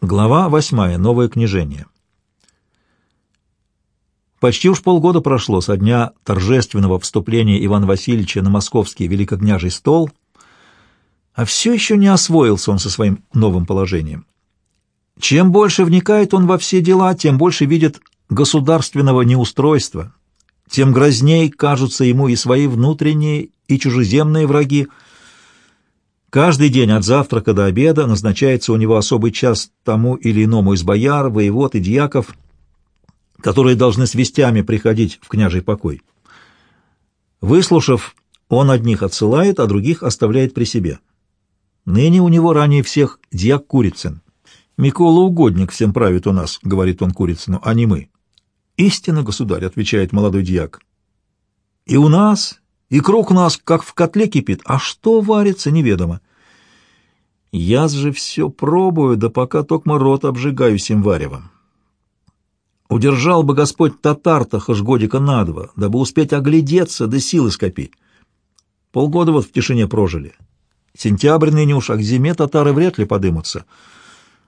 Глава восьмая. Новое княжение. Почти уж полгода прошло со дня торжественного вступления Ивана Васильевича на московский великокняжий стол, а все еще не освоился он со своим новым положением. Чем больше вникает он во все дела, тем больше видит государственного неустройства, тем грозней кажутся ему и свои внутренние, и чужеземные враги, Каждый день от завтрака до обеда назначается у него особый час тому или иному из бояр, воевод и дьяков, которые должны с вестями приходить в княжий покой. Выслушав, он одних отсылает, а других оставляет при себе. Ныне у него ранее всех дьяк Курицын. «Микола угодник всем правит у нас», — говорит он Курицыну, — «а не мы». «Истинно, государь», — отвечает молодой дьяк. «И у нас, и круг нас как в котле кипит, а что варится, неведомо. Я же все пробую, да пока токмо рот обжигаю сим варевом. Удержал бы Господь татар-то хоть годика на два, дабы успеть оглядеться да силы скопить. Полгода вот в тишине прожили. Сентябрь ныне уж, а к зиме татары вряд ли подымутся.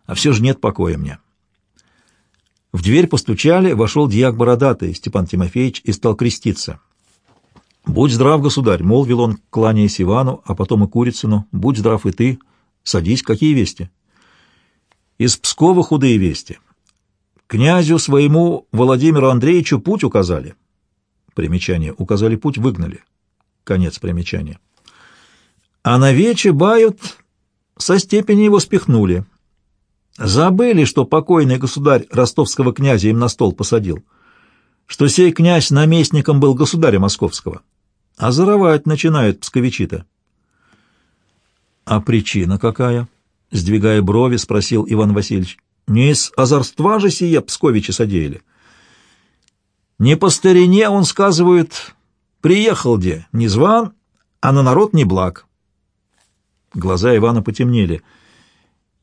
А все же нет покоя мне. В дверь постучали, вошел дьяк бородатый Степан Тимофеевич и стал креститься. «Будь здрав, государь!» — молвил он, кланяясь Ивану, а потом и Курицыну. «Будь здрав и ты! Садись, какие вести?» «Из Пскова худые вести. Князю своему Владимиру Андреевичу путь указали». Примечание. Указали путь, выгнали. Конец примечания. А на вече бают, со степени его спихнули. Забыли, что покойный государь ростовского князя им на стол посадил, что сей князь наместником был государя московского. А заровать начинают псковичи-то. — А причина какая? — сдвигая брови, спросил Иван Васильевич. — Не из озорства же сие псковичи содеяли. Не по старине, он сказывает, приехал где, не зван, а на народ не благ. Глаза Ивана потемнели.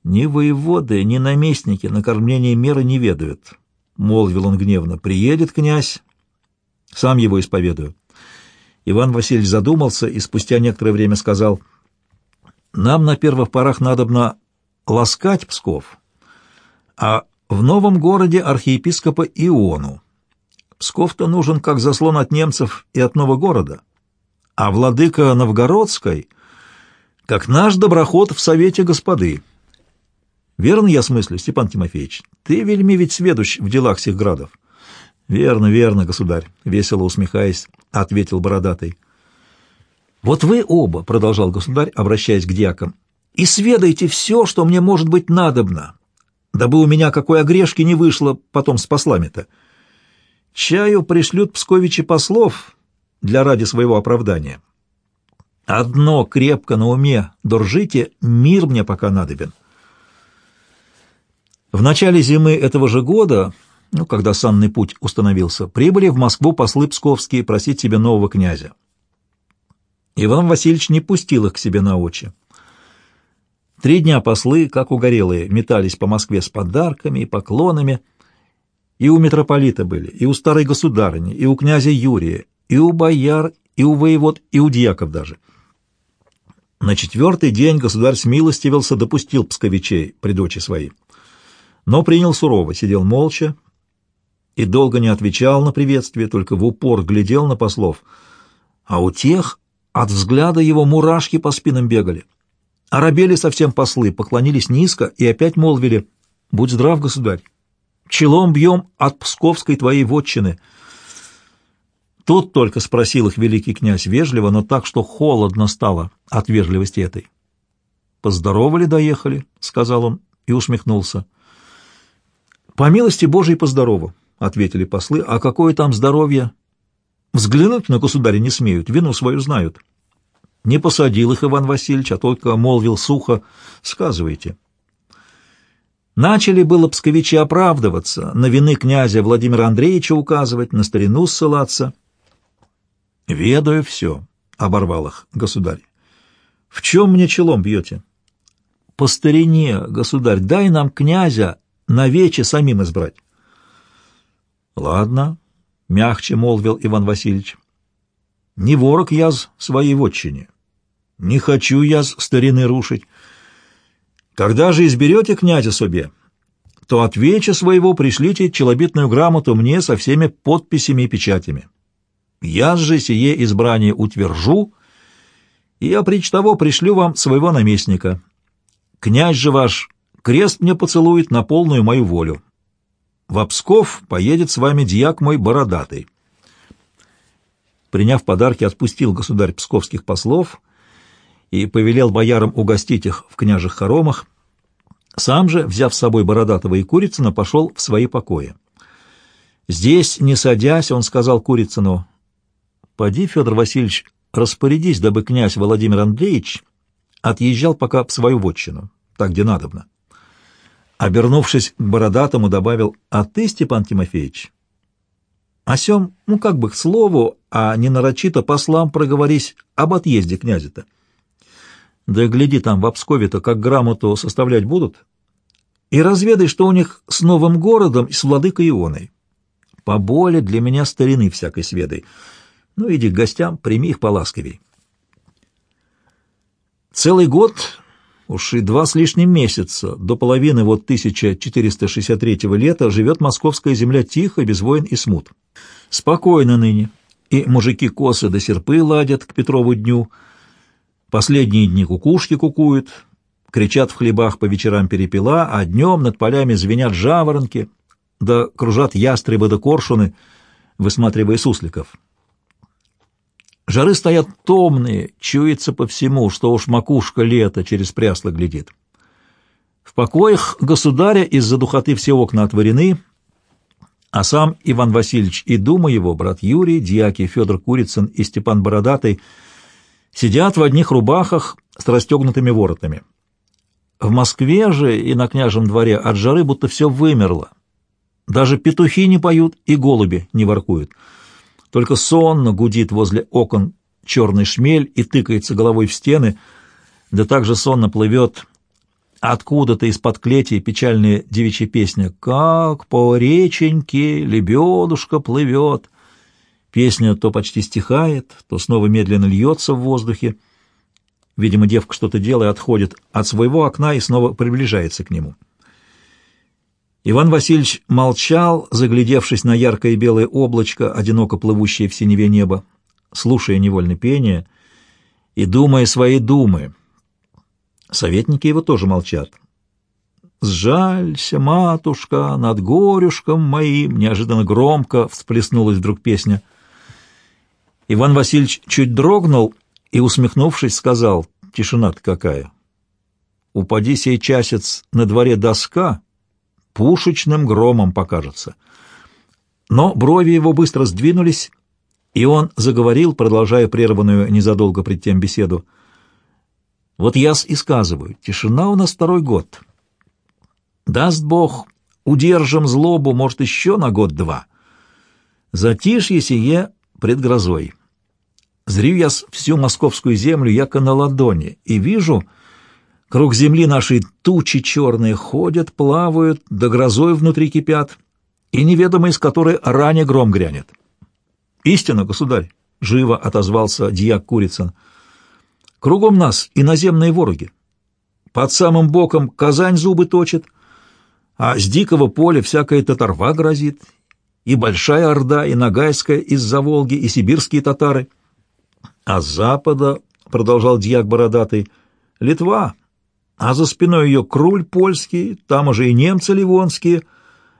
Ни воеводы, ни наместники на кормление меры не ведают, — молвил он гневно. — Приедет князь, сам его исповедую. Иван Васильевич задумался и спустя некоторое время сказал, «Нам на первых порах надобно ласкать Псков, а в новом городе архиепископа Иону. Псков-то нужен как заслон от немцев и от нового города, а владыка Новгородской — как наш доброход в совете господы». Верно я смыслю, Степан Тимофеевич? Ты вельми ведь сведущ в делах сих градов. Верно, верно, государь, весело усмехаясь, ответил бородатый. Вот вы оба, продолжал государь, обращаясь к дьякам, и сведайте все, что мне может быть надобно, дабы у меня какой огрешки не вышло потом с послами-то. Чаю пришлют псковичи послов для ради своего оправдания. Одно крепко на уме держите, мир мне пока надобен. В начале зимы этого же года ну, когда санный путь установился, прибыли в Москву послы псковские просить себе нового князя. Иван Васильевич не пустил их к себе на очи. Три дня послы, как угорелые, метались по Москве с подарками и поклонами. И у митрополита были, и у старой государыни, и у князя Юрия, и у бояр, и у воевод, и у дьяков даже. На четвертый день государь смилостивился, допустил псковичей при дочи своей. Но принял сурово, сидел молча, и долго не отвечал на приветствие, только в упор глядел на послов. А у тех от взгляда его мурашки по спинам бегали. Арабели совсем послы, поклонились низко и опять молвили «Будь здрав, государь! Челом бьем от псковской твоей вотчины!» Тут только спросил их великий князь вежливо, но так, что холодно стало от вежливости этой. «Поздоровали, доехали», — сказал он и усмехнулся. «По милости Божией поздорову. — ответили послы, — а какое там здоровье? Взглянуть на государя не смеют, вину свою знают. Не посадил их Иван Васильевич, а только молвил сухо «сказывайте». Начали было псковичи оправдываться, на вины князя Владимира Андреевича указывать, на старину ссылаться. «Ведаю все», — оборвал их государь. «В чем мне челом бьете?» «По старине, государь, дай нам князя на вече самим избрать». Ладно, мягче молвил Иван Васильевич. Не ворог я своей вотчине. Не хочу я старины рушить. Когда же изберете князя себе, то от своего пришлите челобитную грамоту мне со всеми подписями и печатями. Я же сие избрание утвержу, и опричь того пришлю вам своего наместника. Князь же ваш крест мне поцелует на полную мою волю. В Псков поедет с вами дьяк мой бородатый». Приняв подарки, отпустил государь псковских послов и повелел боярам угостить их в княжих хоромах, сам же, взяв с собой Бородатого и Курицына, пошел в свои покои. Здесь, не садясь, он сказал Курицыну, «Поди, Федор Васильевич, распорядись, дабы князь Владимир Андреевич отъезжал пока в свою вотчину, так где надобно». Обернувшись к Бородатому, добавил, «А ты, Степан Тимофеевич, о сем, ну, как бы к слову, а не нарочито послам проговорись об отъезде князя-то. Да гляди там, в Обскове-то, как грамоту составлять будут, и разведай, что у них с новым городом и с владыкой Ионой. Поболе для меня старины всякой сведой. Ну, иди к гостям, прими их поласковей. Целый год, уж и два с лишним месяца, до половины вот 1463 лета, живет московская земля тихо, без войн и смут. Спокойно ныне, и мужики косы до серпы ладят к Петрову дню, последние дни кукушки кукуют, кричат в хлебах по вечерам перепела, а днем над полями звенят жаворонки, да кружат ястребы да коршуны, высматривая сусликов. Жары стоят томные, чуется по всему, что уж макушка лета через прясло глядит. В покоях государя из-за духоты все окна отворены, а сам Иван Васильевич и дума его, брат Юрий, дьяки Федор Курицын и Степан Бородатый, сидят в одних рубахах с расстегнутыми воротами. В Москве же и на княжем дворе от жары будто все вымерло. Даже петухи не поют и голуби не воркуют. Только сонно гудит возле окон черный шмель и тыкается головой в стены, да также сонно плывет Откуда-то из-под клети печальная девичья песня «Как по реченьке лебедушка плывет». Песня то почти стихает, то снова медленно льется в воздухе. Видимо, девка что-то делая отходит от своего окна и снова приближается к нему. Иван Васильевич молчал, заглядевшись на яркое белое облачко, одиноко плывущее в синеве небо, слушая невольно пение и думая свои думы — Советники его тоже молчат. «Сжалься, матушка, над горюшком моим!» Неожиданно громко всплеснулась вдруг песня. Иван Васильевич чуть дрогнул и, усмехнувшись, сказал, «Тишина-то какая! Упади сей часец на дворе доска, пушечным громом покажется». Но брови его быстро сдвинулись, и он заговорил, продолжая прерванную незадолго пред тем беседу, — вот я и сказываю, тишина у нас второй год. Даст Бог, удержим злобу, может, еще на год-два. Затишье сие пред грозой. Зрю я всю московскую землю, яко на ладони, и вижу, круг земли нашей тучи черные ходят, плавают, да грозой внутри кипят, и неведомо из которой ранее гром грянет. «Истина, государь!» — живо отозвался дьяк Курицын — Кругом нас иноземные вороги. Под самым боком Казань зубы точит, а с дикого поля всякая татарва грозит, и Большая Орда, и Ногайская из-за Волги, и сибирские татары. А с запада, — продолжал дьяк бородатый, — Литва, а за спиной ее круль польский, там уже и немцы ливонские,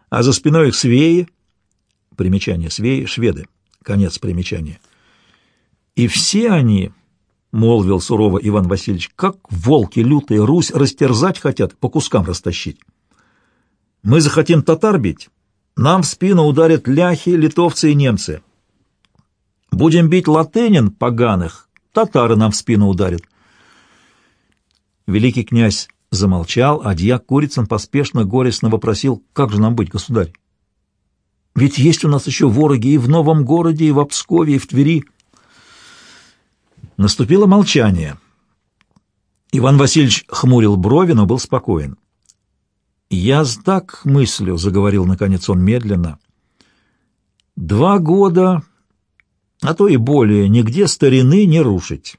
а за спиной их свеи. Примечание свеи — шведы. Конец примечания. И все они — молвил сурово Иван Васильевич, — как волки лютые Русь растерзать хотят, по кускам растащить. Мы захотим татар бить, нам в спину ударят ляхи, литовцы и немцы. Будем бить латынин, поганых, татары нам в спину ударят. Великий князь замолчал, а дьяк Курицын поспешно горестно вопросил, как же нам быть, государь? Ведь есть у нас еще вороги и в Новом городе, и в Пскове, и в Твери. Наступило молчание. Иван Васильевич хмурил брови, но был спокоен. «Я так мыслю», — заговорил наконец он медленно. «Два года, а то и более, нигде старины не рушить.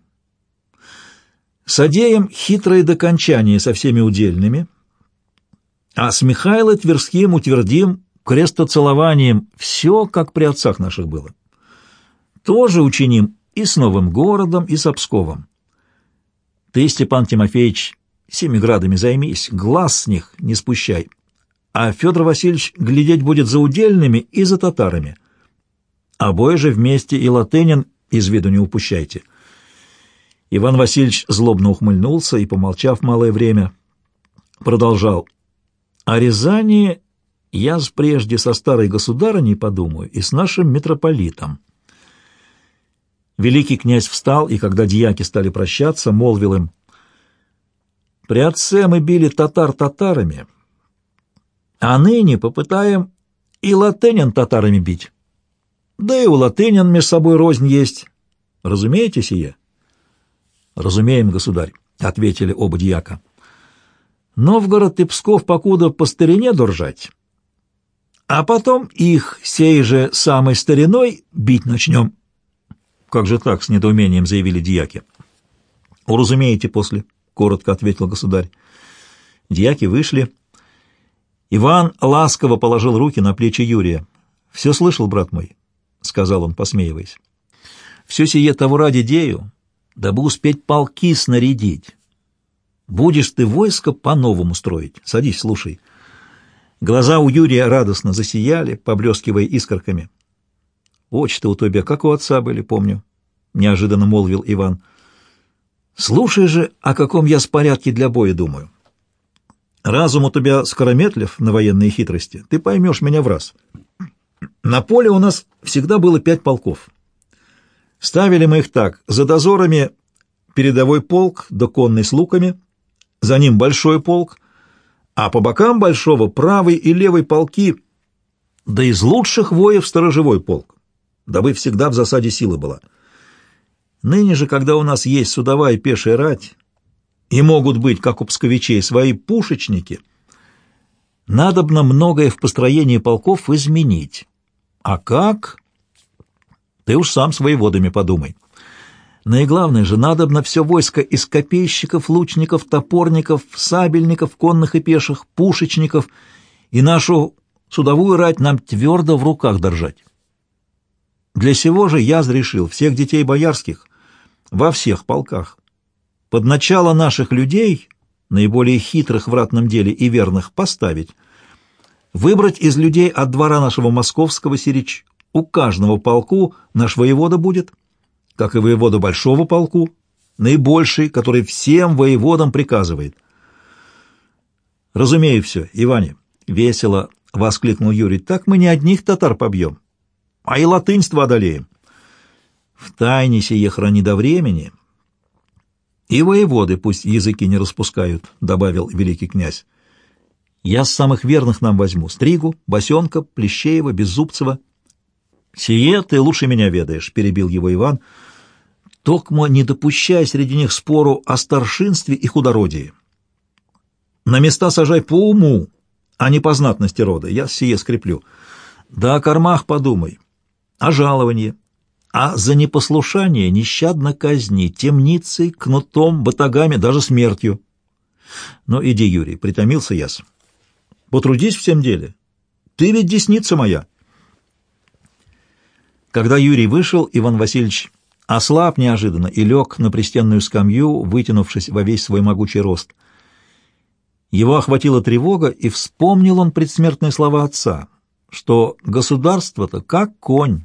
Содеем хитрое докончание со всеми удельными, А с Михаилом Тверским утвердим крестоцелованием все, как при отцах наших было. Тоже учиним и с Новым городом, и с Обсковом. Ты, Степан Тимофеевич, Семиградами займись, глаз с них не спущай. А Федор Васильевич глядеть будет за удельными и за татарами. Обои же вместе и Латынин из виду не упущайте. Иван Васильевич злобно ухмыльнулся и, помолчав малое время, продолжал. О Рязани я прежде со старой государыней подумаю и с нашим митрополитом. Великий князь встал, и когда дьяки стали прощаться, молвил им, «При отце мы били татар татарами, а ныне попытаем и латынин татарами бить. Да и у латынин между собой рознь есть. Разумеете сие?» «Разумеем, государь», — ответили оба дьяка. «Новгород и Псков покуда по старине держать, а потом их сей же самой стариной бить начнем». «Как же так?» — с недоумением заявили дьяки. «Уразумеете после», — коротко ответил государь. Дьяки вышли. Иван ласково положил руки на плечи Юрия. «Все слышал, брат мой?» — сказал он, посмеиваясь. «Все сие того ради дею, дабы успеть полки снарядить. Будешь ты войско по-новому строить. Садись, слушай». Глаза у Юрия радостно засияли, поблескивая искорками. Очи-то у тебя, как у отца были, помню, — неожиданно молвил Иван. Слушай же, о каком я спорядке для боя думаю. Разум у тебя скорометлив на военные хитрости, ты поймешь меня в раз. На поле у нас всегда было пять полков. Ставили мы их так, за дозорами передовой полк да конный с луками, за ним большой полк, а по бокам большого правый и левый полки, да из лучших воев сторожевой полк дабы всегда в засаде сила была. Ныне же, когда у нас есть судовая пешая рать, и могут быть, как у псковичей, свои пушечники, надобно многое в построении полков изменить. А как? Ты уж сам с воеводами подумай. Наиглавное же, надобно все войско из копейщиков, лучников, топорников, сабельников, конных и пеших, пушечников и нашу судовую рать нам твердо в руках держать. Для сего же я решил всех детей боярских во всех полках под начало наших людей, наиболее хитрых в ратном деле и верных, поставить, выбрать из людей от двора нашего московского сирич у каждого полку наш воевода будет, как и воевода большого полку, наибольший, который всем воеводам приказывает. «Разумею все, Иване», — весело воскликнул Юрий, — «так мы не одних татар побьем, а и латынство одолеем. В тайне сие храни до времени, и воеводы пусть языки не распускают, — добавил великий князь. Я с самых верных нам возьму Стригу, Босенка, Плещеева, Беззубцева. Сие ты лучше меня ведаешь, — перебил его Иван. Токмо не допущай среди них спору о старшинстве и худородии. На места сажай по уму, а не по знатности рода, я сие скреплю. Да о кормах подумай, о жаловании, а за непослушание нещадно казни темницей, кнутом, батагами, даже смертью. Но иди, Юрий, притомился яс. Потрудись всем деле. Ты ведь десница моя. Когда Юрий вышел, Иван Васильевич ослаб неожиданно и лег на пристенную скамью, вытянувшись во весь свой могучий рост. Его охватила тревога, и вспомнил он предсмертные слова отца, что государство-то как конь,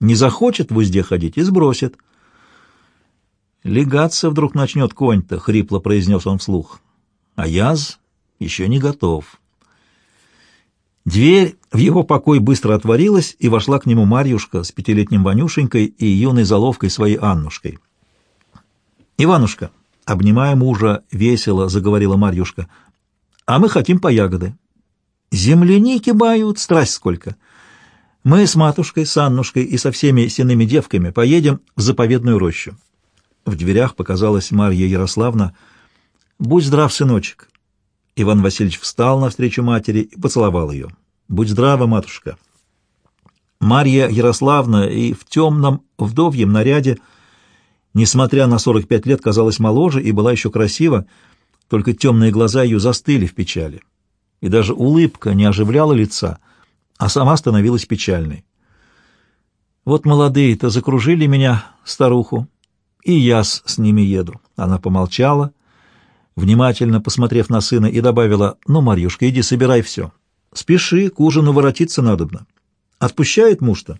не захочет в узде ходить и сбросит. «Легаться вдруг начнет конь-то», — хрипло произнес он вслух. «А яз еще не готов». Дверь в его покой быстро отворилась, и вошла к нему Марьюшка с пятилетним Ванюшенькой и юной заловкой своей Аннушкой. «Иванушка», — обнимая мужа, весело заговорила Марьюшка, — «а мы хотим по ягоды». «Земляники бают, страсть сколько!» Мы с матушкой, с Аннушкой и со всеми сенными девками поедем в заповедную рощу. В дверях показалась Марья Ярославна. «Будь здрав, сыночек!» Иван Васильевич встал навстречу матери и поцеловал ее. «Будь здрава, матушка!» Марья Ярославна и в темном вдовьем наряде, несмотря на 45 лет, казалась моложе и была еще красива, только темные глаза ее застыли в печали. и даже улыбка не оживляла лица, а сама становилась печальной. Вот молодые-то закружили меня, старуху, и я с, ними еду. Она помолчала, внимательно посмотрев на сына, и добавила, «Ну, Марьюшка, иди собирай все. Спеши, к ужину воротиться надобно. Отпущает муж-то?»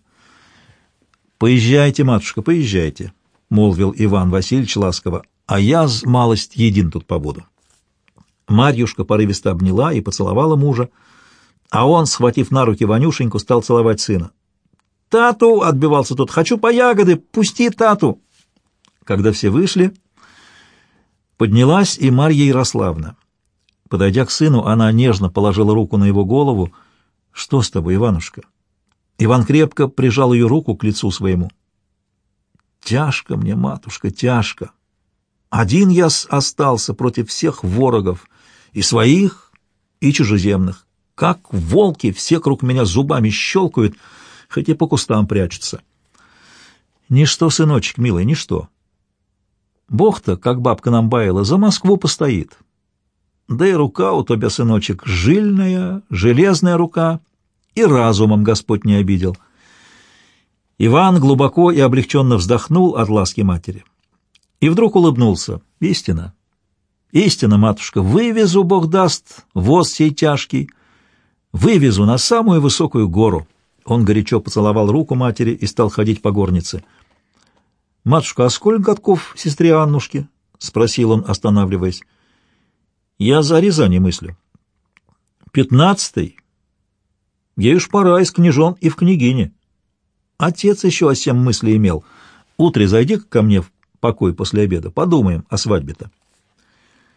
«Поезжайте, матушка, поезжайте», — молвил Иван Васильевич ласково, «а я с малость един тут побуду». Марьюшка порывисто обняла и поцеловала мужа, а он, схватив на руки Ванюшеньку, стал целовать сына. «Тату!» — отбивался тот. «Хочу по ягоды! Пусти тату!» Когда все вышли, поднялась и Марья Ярославна. Подойдя к сыну, она нежно положила руку на его голову. «Что с тобой, Иванушка?» Иван крепко прижал ее руку к лицу своему. «Тяжко мне, матушка, тяжко. Один я остался против всех ворогов, и своих, и чужеземных. Как волки все круг меня зубами щелкают, хоть и по кустам прячутся. Ничто, сыночек, милый, ничто. Бог-то, как бабка нам баяла, за Москву постоит. Да и рука у тебя, сыночек, жильная, железная рука, и разумом Господь не обидел. Иван глубоко и облегченно вздохнул от ласки матери. И вдруг улыбнулся. Истина. Истина, матушка, вывезу, Бог даст, воз сей тяжкий, вывезу на самую высокую гору. Он горячо поцеловал руку матери и стал ходить по горнице. «Матушка, а сколько годков сестре Аннушке?» — спросил он, останавливаясь. «Я за Рязани мыслю». «Пятнадцатый. Ей уж пора из княжон и в княгине. Отец еще о всем мысли имел. Утре зайди ко мне в покой после обеда. Подумаем о свадьбе-то.